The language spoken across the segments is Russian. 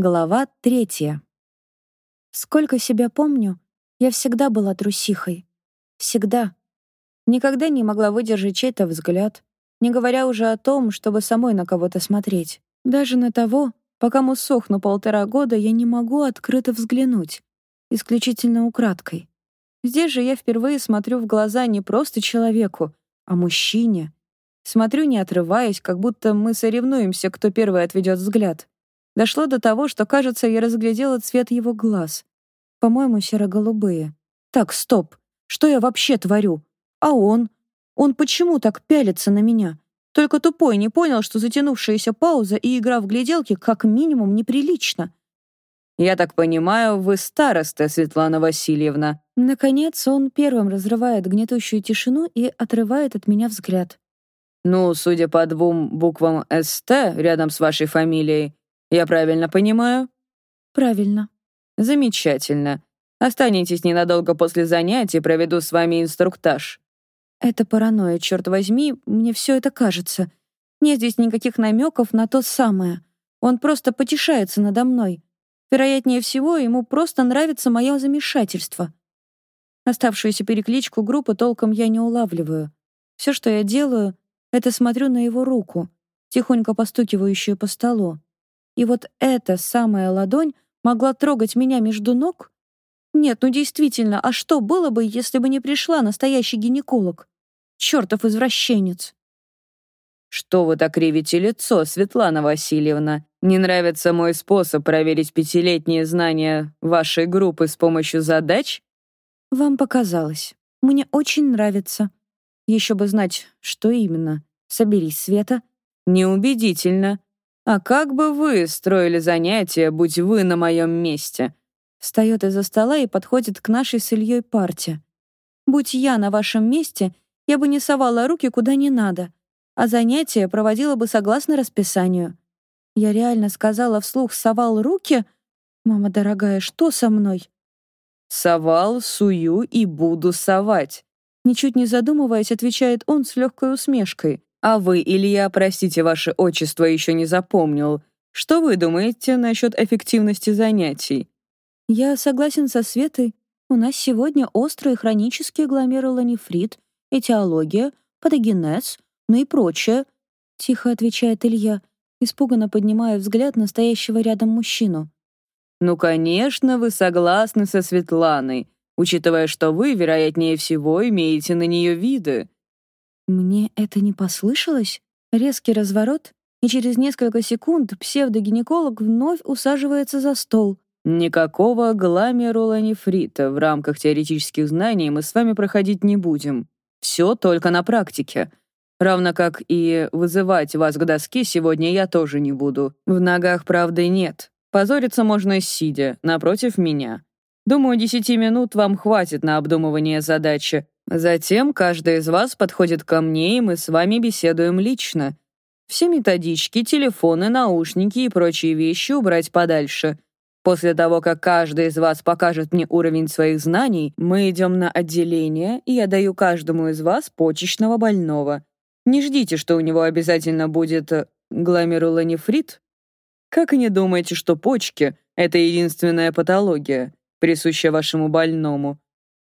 Глава третья. Сколько себя помню, я всегда была трусихой. Всегда. Никогда не могла выдержать чей-то взгляд, не говоря уже о том, чтобы самой на кого-то смотреть. Даже на того, пока кому сохну полтора года, я не могу открыто взглянуть, исключительно украдкой. Здесь же я впервые смотрю в глаза не просто человеку, а мужчине. Смотрю, не отрываясь, как будто мы соревнуемся, кто первый отведет взгляд. Дошло до того, что, кажется, я разглядела цвет его глаз. По-моему, серо-голубые. Так, стоп. Что я вообще творю? А он? Он почему так пялится на меня? Только тупой не понял, что затянувшаяся пауза и игра в гляделки как минимум неприлично. «Я так понимаю, вы староста, Светлана Васильевна». Наконец он первым разрывает гнетущую тишину и отрывает от меня взгляд. «Ну, судя по двум буквам «СТ» рядом с вашей фамилией, я правильно понимаю?» «Правильно». «Замечательно. Останетесь ненадолго после занятий, проведу с вами инструктаж». «Это паранойя, черт возьми, мне все это кажется. Нет здесь никаких намеков на то самое. Он просто потешается надо мной. Вероятнее всего, ему просто нравится мое замешательство». Оставшуюся перекличку группы толком я не улавливаю. Все, что я делаю, это смотрю на его руку, тихонько постукивающую по столу. И вот эта самая ладонь могла трогать меня между ног? Нет, ну действительно, а что было бы, если бы не пришла настоящий гинеколог? Чёртов извращенец. «Что вы так кривите лицо, Светлана Васильевна? Не нравится мой способ проверить пятилетние знания вашей группы с помощью задач?» «Вам показалось. Мне очень нравится. Еще бы знать, что именно. Соберись, Света». «Неубедительно. «А как бы вы строили занятия, будь вы на моем месте?» Встает из-за стола и подходит к нашей с Ильей парте. «Будь я на вашем месте, я бы не совала руки куда не надо, а занятия проводила бы согласно расписанию. Я реально сказала вслух «совал руки»? Мама дорогая, что со мной?» «Совал, сую и буду совать», ничуть не задумываясь, отвечает он с легкой усмешкой. А вы, Илья, простите, ваше отчество еще не запомнил. Что вы думаете насчет эффективности занятий? Я согласен со Светой. У нас сегодня острый хронический гломерулонефрит, этиология, патогенез, ну и прочее. Тихо отвечает Илья, испуганно поднимая взгляд настоящего рядом мужчину. «Ну, конечно, вы согласны со Светланой, учитывая, что вы, вероятнее всего, имеете на нее виды. Мне это не послышалось? Резкий разворот, и через несколько секунд псевдогинеколог вновь усаживается за стол. Никакого гламерулонефрита в рамках теоретических знаний мы с вами проходить не будем. Все только на практике. Равно как и вызывать вас к доске сегодня я тоже не буду. В ногах правды нет. Позориться можно сидя, напротив меня. Думаю, десяти минут вам хватит на обдумывание задачи. Затем каждый из вас подходит ко мне, и мы с вами беседуем лично. Все методички, телефоны, наушники и прочие вещи убрать подальше. После того, как каждый из вас покажет мне уровень своих знаний, мы идем на отделение, и я даю каждому из вас почечного больного. Не ждите, что у него обязательно будет э, гломерулонефрит. Как и не думайте, что почки — это единственная патология, присущая вашему больному.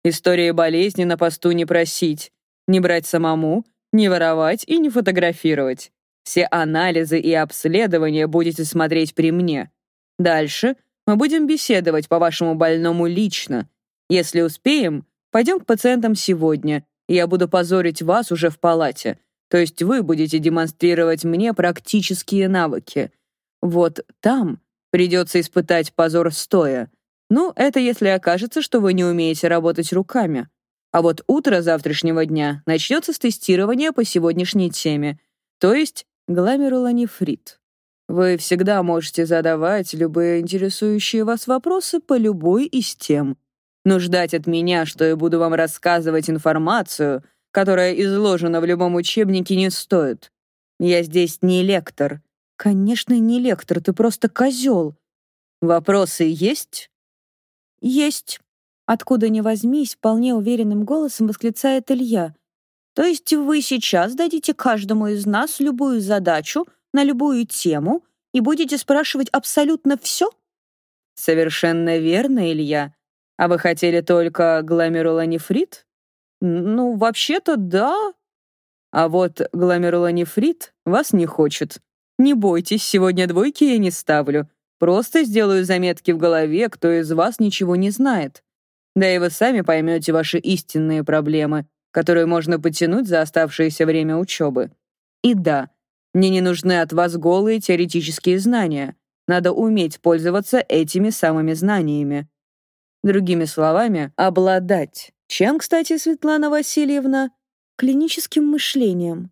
Истории болезни на посту не просить, не брать самому, не воровать и не фотографировать. Все анализы и обследования будете смотреть при мне. Дальше мы будем беседовать по вашему больному лично. Если успеем, пойдем к пациентам сегодня, и я буду позорить вас уже в палате. То есть вы будете демонстрировать мне практические навыки. Вот там придется испытать позор стоя. Ну, это если окажется, что вы не умеете работать руками. А вот утро завтрашнего дня начнется с тестирования по сегодняшней теме, то есть гламерулонефрит. Вы всегда можете задавать любые интересующие вас вопросы по любой из тем. Но ждать от меня, что я буду вам рассказывать информацию, которая изложена в любом учебнике, не стоит. Я здесь не лектор. Конечно, не лектор, ты просто козел. Вопросы есть? «Есть!» Откуда ни возьмись, вполне уверенным голосом восклицает Илья. «То есть вы сейчас дадите каждому из нас любую задачу на любую тему и будете спрашивать абсолютно все?» Совершенно верно, Илья. А вы хотели только гламерулонефрит? Ну, вообще-то да. А вот гламерулонефрит вас не хочет. Не бойтесь, сегодня двойки я не ставлю. Просто сделаю заметки в голове, кто из вас ничего не знает. Да и вы сами поймете ваши истинные проблемы, которые можно потянуть за оставшееся время учебы. И да, мне не нужны от вас голые теоретические знания. Надо уметь пользоваться этими самыми знаниями. Другими словами, обладать. Чем, кстати, Светлана Васильевна? Клиническим мышлением.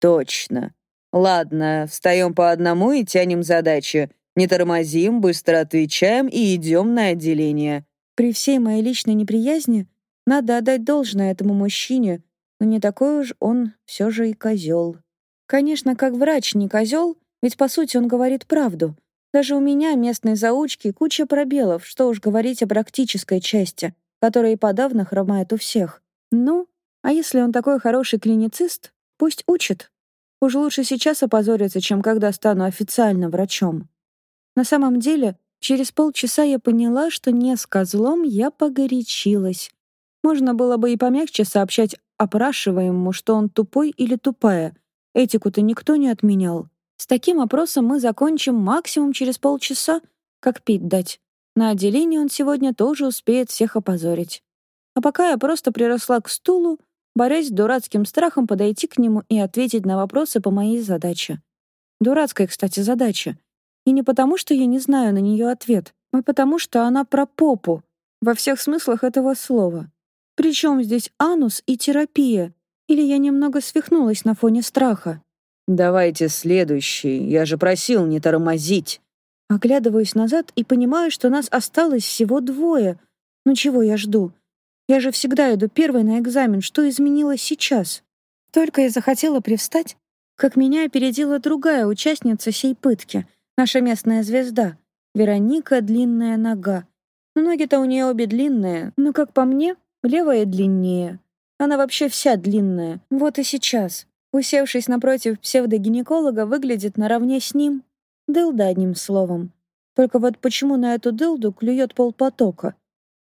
Точно. Ладно, встаем по одному и тянем задачи. Не тормозим, быстро отвечаем и идем на отделение. При всей моей личной неприязни надо отдать должное этому мужчине, но не такой уж он все же и козел. Конечно, как врач не козел, ведь по сути он говорит правду. Даже у меня, местной заучки, куча пробелов, что уж говорить о практической части, которая и подавно хромает у всех. Ну, а если он такой хороший клиницист, пусть учит. Уж лучше сейчас опозориться, чем когда стану официально врачом. На самом деле, через полчаса я поняла, что не с козлом я погорячилась. Можно было бы и помягче сообщать опрашиваемому, что он тупой или тупая. Этику-то никто не отменял. С таким опросом мы закончим максимум через полчаса, как пить дать. На отделении он сегодня тоже успеет всех опозорить. А пока я просто приросла к стулу, борясь с дурацким страхом подойти к нему и ответить на вопросы по моей задаче. Дурацкая, кстати, задача. И не потому, что я не знаю на нее ответ, а потому, что она про попу, во всех смыслах этого слова. Причем здесь анус и терапия? Или я немного свихнулась на фоне страха? «Давайте следующий, я же просил не тормозить». Оглядываюсь назад и понимаю, что нас осталось всего двое. Ну чего я жду? Я же всегда иду первой на экзамен. Что изменилось сейчас? Только я захотела привстать, как меня опередила другая участница сей пытки, наша местная звезда, Вероника Длинная Нога. Ноги-то у нее обе длинные, но, как по мне, левая длиннее. Она вообще вся длинная. Вот и сейчас, усевшись напротив псевдогинеколога, выглядит наравне с ним. Дылда, одним словом. Только вот почему на эту дылду клюет полпотока?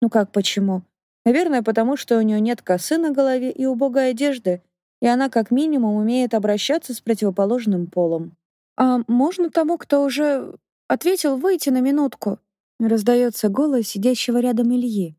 Ну как почему? Наверное, потому что у нее нет косы на голове и убогой одежды, и она как минимум умеет обращаться с противоположным полом. «А можно тому, кто уже ответил, выйти на минутку?» Раздается голос сидящего рядом Ильи.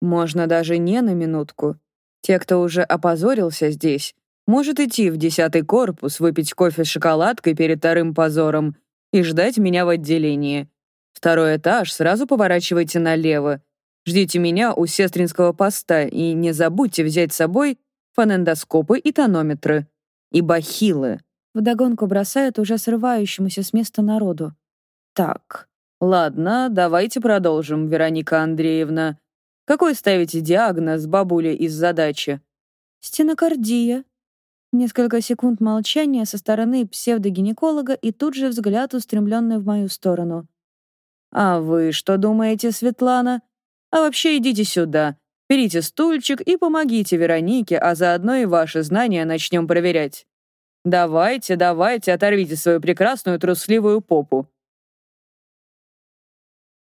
«Можно даже не на минутку. Те, кто уже опозорился здесь, может идти в десятый корпус, выпить кофе с шоколадкой перед вторым позором и ждать меня в отделении. Второй этаж сразу поворачивайте налево, Ждите меня у сестринского поста и не забудьте взять с собой фонендоскопы и тонометры. И бахилы. Вдогонку бросает уже срывающемуся с места народу. Так, ладно, давайте продолжим, Вероника Андреевна. Какой ставите диагноз бабуле из задачи? Стенокардия. Несколько секунд молчания со стороны псевдогинеколога и тут же взгляд, устремленный в мою сторону. «А вы что думаете, Светлана?» А вообще идите сюда, берите стульчик и помогите Веронике, а заодно и ваши знания начнем проверять. Давайте, давайте, оторвите свою прекрасную трусливую попу.